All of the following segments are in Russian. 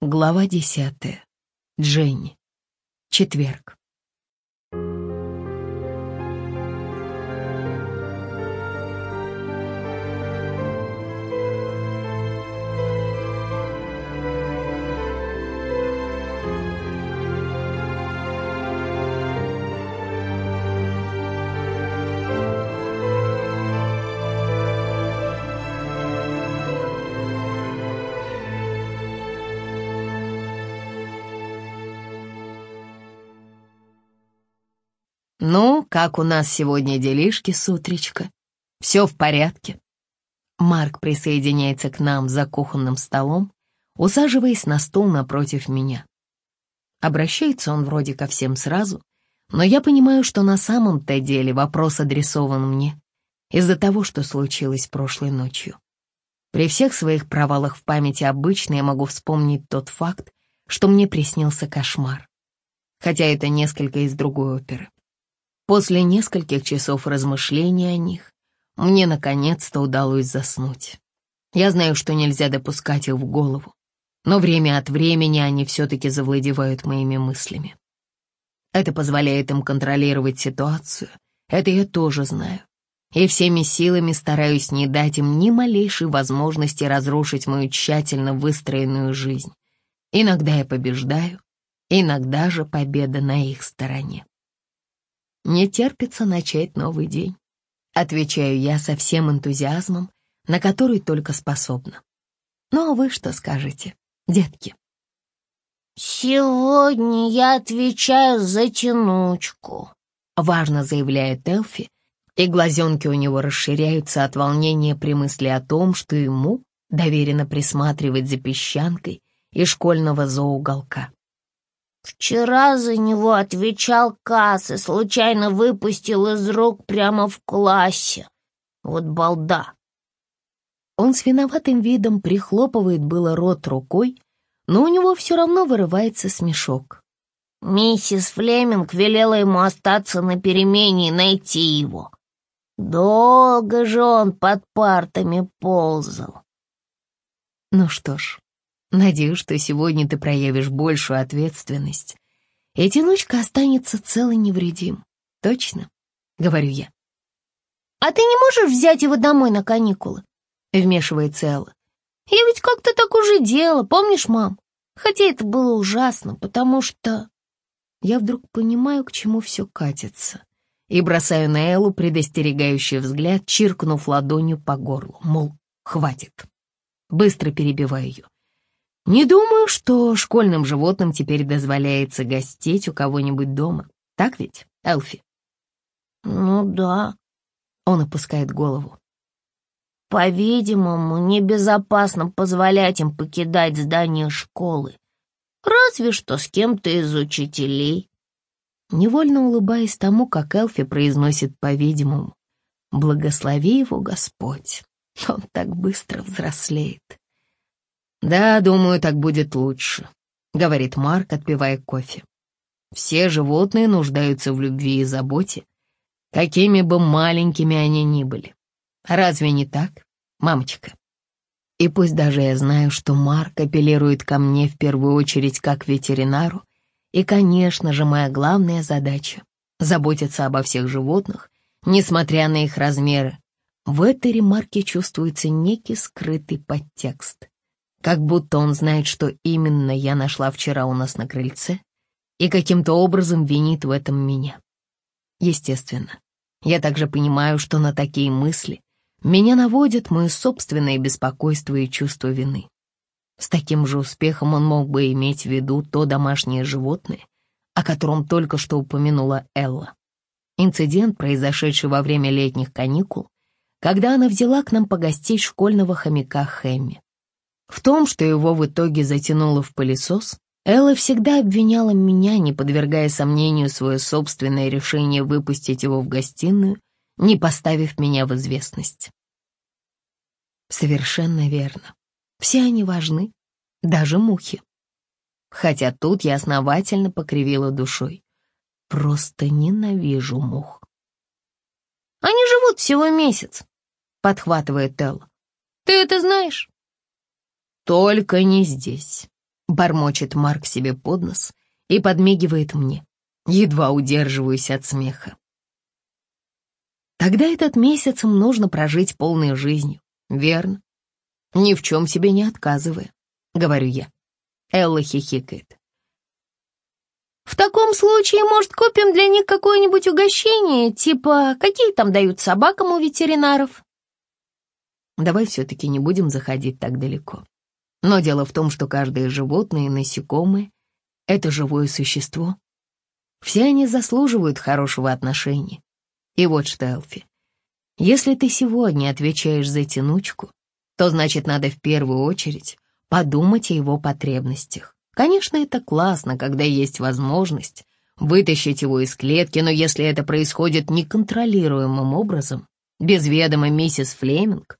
Глава десятая. Дженни. Четверг. «Ну, как у нас сегодня делишки с утречка? Все в порядке?» Марк присоединяется к нам за кухонным столом, усаживаясь на стул напротив меня. Обращается он вроде ко всем сразу, но я понимаю, что на самом-то деле вопрос адресован мне из-за того, что случилось прошлой ночью. При всех своих провалах в памяти обычно я могу вспомнить тот факт, что мне приснился кошмар, хотя это несколько из другой оперы. После нескольких часов размышления о них мне наконец-то удалось заснуть. Я знаю, что нельзя допускать их в голову, но время от времени они все-таки завладевают моими мыслями. Это позволяет им контролировать ситуацию, это я тоже знаю. И всеми силами стараюсь не дать им ни малейшей возможности разрушить мою тщательно выстроенную жизнь. Иногда я побеждаю, иногда же победа на их стороне. Не терпится начать новый день. Отвечаю я со всем энтузиазмом, на который только способна. Ну а вы что скажете, детки? «Сегодня я отвечаю за тянучку», — важно заявляет Элфи, и глазенки у него расширяются от волнения при мысли о том, что ему доверено присматривать за песчанкой из школьного зоуголка. Вчера за него отвечал Касс и случайно выпустил из рук прямо в классе. Вот балда. Он с виноватым видом прихлопывает было рот рукой, но у него все равно вырывается смешок. Миссис Флеминг велела ему остаться на перемене и найти его. Долго же он под партами ползал. Ну что ж, Надеюсь, что сегодня ты проявишь большую ответственность, и тянучка останется цел и невредим. Точно? — говорю я. «А ты не можешь взять его домой на каникулы?» — вмешивается Элла. «Я ведь как-то так уже делала, помнишь, мам? Хотя это было ужасно, потому что...» Я вдруг понимаю, к чему все катится, и бросаю на Эллу предостерегающий взгляд, чиркнув ладонью по горлу, мол, хватит. Быстро перебиваю ее. Не думаю, что школьным животным теперь дозволяется гостить у кого-нибудь дома. Так ведь, Элфи? Ну да. Он опускает голову. По-видимому, небезопасно позволять им покидать здание школы. Разве что с кем-то из учителей. Невольно улыбаясь тому, как Элфи произносит по-видимому. Благослови его Господь. Он так быстро взрослеет. «Да, думаю, так будет лучше», — говорит Марк, отпивая кофе. «Все животные нуждаются в любви и заботе, какими бы маленькими они ни были. Разве не так, мамочка?» И пусть даже я знаю, что Марк апеллирует ко мне в первую очередь как ветеринару, и, конечно же, моя главная задача — заботиться обо всех животных, несмотря на их размеры, в этой ремарке чувствуется некий скрытый подтекст. Как будто он знает, что именно я нашла вчера у нас на крыльце и каким-то образом винит в этом меня. Естественно, я также понимаю, что на такие мысли меня наводит мое собственное беспокойство и чувство вины. С таким же успехом он мог бы иметь в виду то домашнее животное, о котором только что упомянула Элла. Инцидент, произошедший во время летних каникул, когда она взяла к нам погостить школьного хомяка Хэмми. В том, что его в итоге затянуло в пылесос, Элла всегда обвиняла меня, не подвергая сомнению свое собственное решение выпустить его в гостиную, не поставив меня в известность. Совершенно верно. Все они важны, даже мухи. Хотя тут я основательно покривила душой. Просто ненавижу мух. «Они живут всего месяц», — подхватывает Элла. «Ты это знаешь?» Только не здесь. Бормочет Марк себе под нос и подмигивает мне. Едва удерживаюсь от смеха. Тогда этот месяц им нужно прожить полной жизнью, верно? Ни в чем себе не отказывая, говорю я. Элла хихикает. В таком случае, может, купим для них какое-нибудь угощение, типа, какие там дают собакам у ветеринаров? Давай все-таки не будем заходить так далеко. Но дело в том, что каждое животное и насекомое — это живое существо. Все они заслуживают хорошего отношения. И вот что, Элфи, если ты сегодня отвечаешь за тянучку, то значит надо в первую очередь подумать о его потребностях. Конечно, это классно, когда есть возможность вытащить его из клетки, но если это происходит неконтролируемым образом, без ведома миссис Флеминг,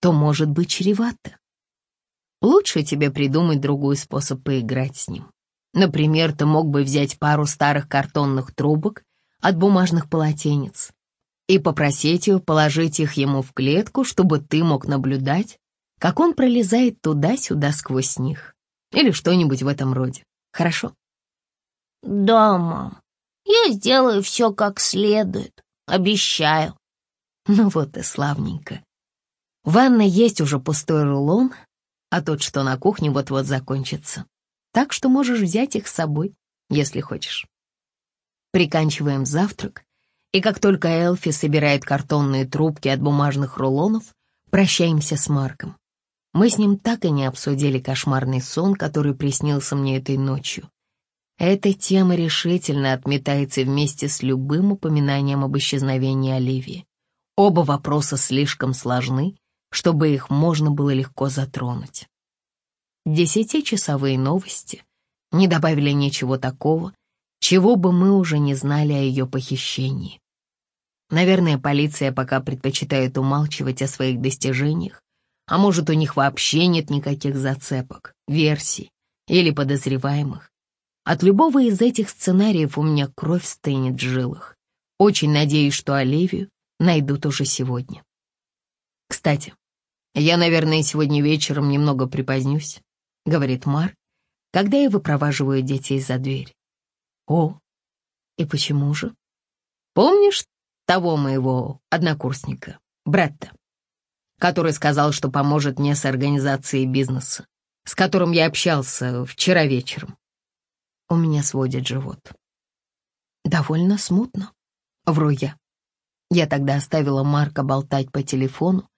то может быть чревато. Лучше тебе придумать другой способ поиграть с ним. Например, ты мог бы взять пару старых картонных трубок от бумажных полотенец и попросить ее положить их ему в клетку, чтобы ты мог наблюдать, как он пролезает туда-сюда сквозь них. Или что-нибудь в этом роде. Хорошо? Да, мам. Я сделаю все как следует. Обещаю. Ну вот и славненько. В ванной есть уже пустой рулон, а тот, что на кухне, вот-вот закончится. Так что можешь взять их с собой, если хочешь. Приканчиваем завтрак, и как только Элфи собирает картонные трубки от бумажных рулонов, прощаемся с Марком. Мы с ним так и не обсудили кошмарный сон, который приснился мне этой ночью. Эта тема решительно отметается вместе с любым упоминанием об исчезновении Оливии. Оба вопроса слишком сложны, чтобы их можно было легко затронуть. Десятичасовые новости не добавили ничего такого, чего бы мы уже не знали о ее похищении. Наверное, полиция пока предпочитает умалчивать о своих достижениях, а может, у них вообще нет никаких зацепок, версий или подозреваемых. От любого из этих сценариев у меня кровь стынет в жилах. Очень надеюсь, что Оливию найдут уже сегодня. Кстати, я, наверное, сегодня вечером немного припозднюсь, говорит Марк, когда я выпроваживаю детей за дверь. О, и почему же? Помнишь того моего однокурсника, Бретта? который сказал, что поможет мне с организацией бизнеса, с которым я общался вчера вечером. У меня сводит живот. Довольно смутно, вру я. Я тогда оставила Марка болтать по телефону,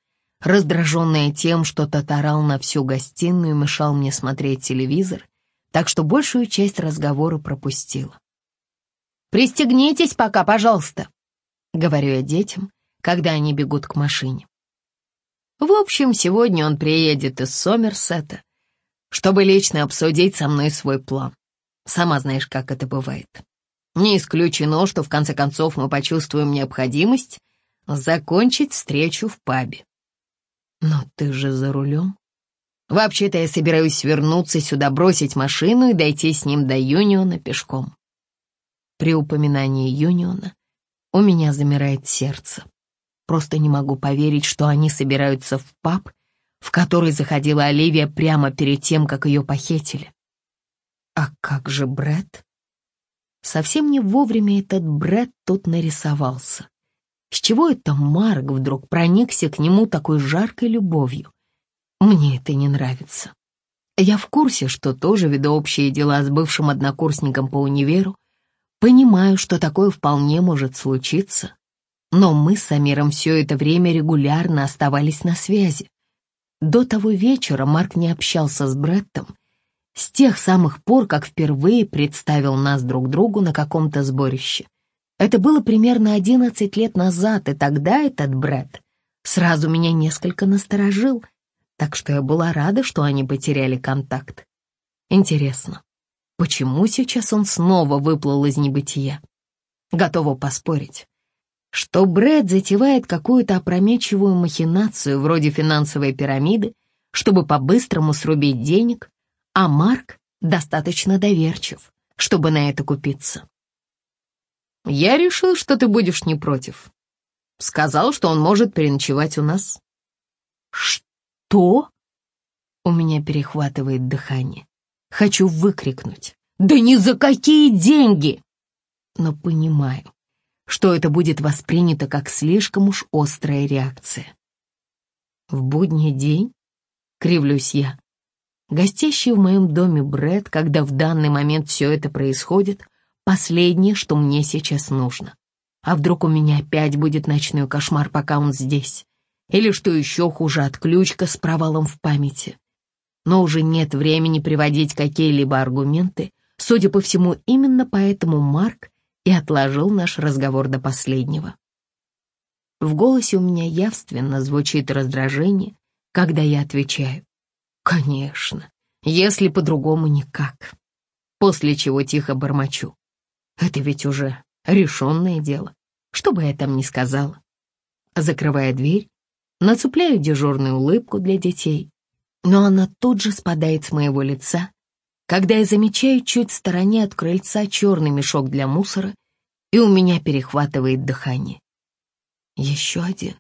раздраженная тем, что тот орал на всю гостиную мешал мне смотреть телевизор, так что большую часть разговора пропустила. «Пристегнитесь пока, пожалуйста», — говорю я детям, когда они бегут к машине. В общем, сегодня он приедет из Сомерсета, чтобы лично обсудить со мной свой план. Сама знаешь, как это бывает. Не исключено, что в конце концов мы почувствуем необходимость закончить встречу в пабе. Но ты же за рулем. Вообще-то я собираюсь вернуться сюда, бросить машину и дойти с ним до Юниона пешком. При упоминании Юниона у меня замирает сердце. Просто не могу поверить, что они собираются в паб, в который заходила Оливия прямо перед тем, как ее похитили. А как же Брэд? Совсем не вовремя этот Брэд тут нарисовался. С чего это Марк вдруг проникся к нему такой жаркой любовью? Мне это не нравится. Я в курсе, что тоже веду общие дела с бывшим однокурсником по универу, понимаю, что такое вполне может случиться, но мы с Амиром все это время регулярно оставались на связи. До того вечера Марк не общался с Бреттом, с тех самых пор, как впервые представил нас друг другу на каком-то сборище. Это было примерно 11 лет назад, и тогда этот Бретт сразу меня несколько насторожил, так что я была рада, что они потеряли контакт. Интересно, почему сейчас он снова выплыл из небытия? Готова поспорить что Брэд затевает какую-то опрометчивую махинацию вроде финансовой пирамиды, чтобы по-быстрому срубить денег, а Марк достаточно доверчив, чтобы на это купиться. «Я решил, что ты будешь не против. Сказал, что он может переночевать у нас». «Что?» У меня перехватывает дыхание. Хочу выкрикнуть. «Да ни за какие деньги!» Но понимаю, что это будет воспринято как слишком уж острая реакция. В будний день, кривлюсь я, гостящий в моем доме Брэд, когда в данный момент все это происходит, последнее, что мне сейчас нужно. А вдруг у меня опять будет ночной кошмар, пока он здесь? Или, что еще хуже, отключка с провалом в памяти? Но уже нет времени приводить какие-либо аргументы. Судя по всему, именно поэтому Марк и отложил наш разговор до последнего. В голосе у меня явственно звучит раздражение, когда я отвечаю. Конечно, если по-другому никак. После чего тихо бормочу. Это ведь уже решенное дело, что бы я там ни сказала. Закрывая дверь, нацепляю дежурную улыбку для детей, но она тут же спадает с моего лица, когда я замечаю чуть в стороне от крыльца черный мешок для мусора, и у меня перехватывает дыхание. Еще один.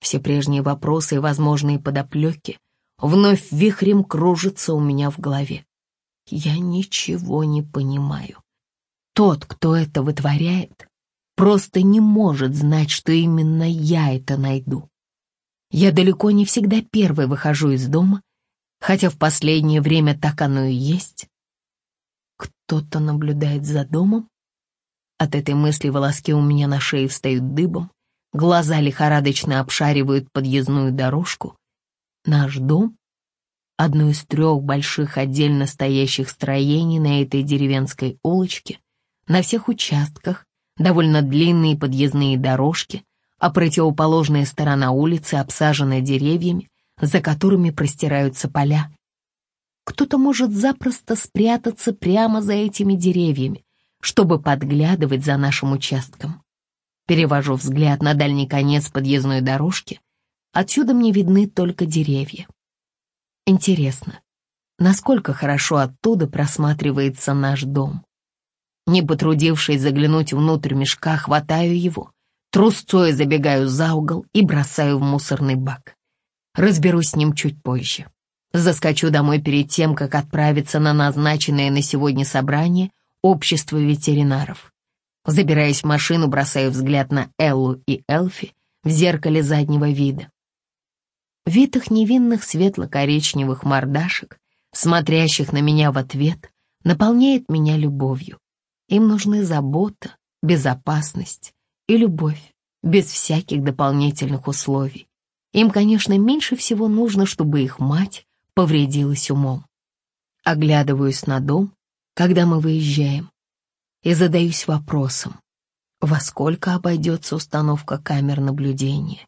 Все прежние вопросы и возможные подоплеки вновь вихрем кружатся у меня в голове. Я ничего не понимаю. Тот, кто это вытворяет, просто не может знать, что именно я это найду. Я далеко не всегда первой выхожу из дома, хотя в последнее время так оно и есть. Кто-то наблюдает за домом? От этой мысли волоски у меня на шее встают дыбом, Глаза лихорадочно обшаривают подъездную дорожку. Наш дом — одно из трех больших отдельно стоящих строений на этой деревенской улочке. На всех участках довольно длинные подъездные дорожки, а противоположная сторона улицы обсажена деревьями, за которыми простираются поля. Кто-то может запросто спрятаться прямо за этими деревьями, чтобы подглядывать за нашим участком. Перевожу взгляд на дальний конец подъездной дорожки. Отсюда мне видны только деревья. Интересно, насколько хорошо оттуда просматривается наш дом. Не потрудившись заглянуть внутрь мешка, хватаю его, трусцой забегаю за угол и бросаю в мусорный бак. Разберусь с ним чуть позже. Заскочу домой перед тем, как отправиться на назначенное на сегодня собрание общества ветеринаров. Забираясь в машину, бросаю взгляд на Эллу и Элфи в зеркале заднего вида. Вид их невинных светло-коричневых мордашек, смотрящих на меня в ответ, наполняет меня любовью. Им нужны забота, безопасность и любовь, без всяких дополнительных условий. Им, конечно, меньше всего нужно, чтобы их мать повредилась умом. Оглядываюсь на дом, когда мы выезжаем и задаюсь вопросом, во сколько обойдется установка камер наблюдения.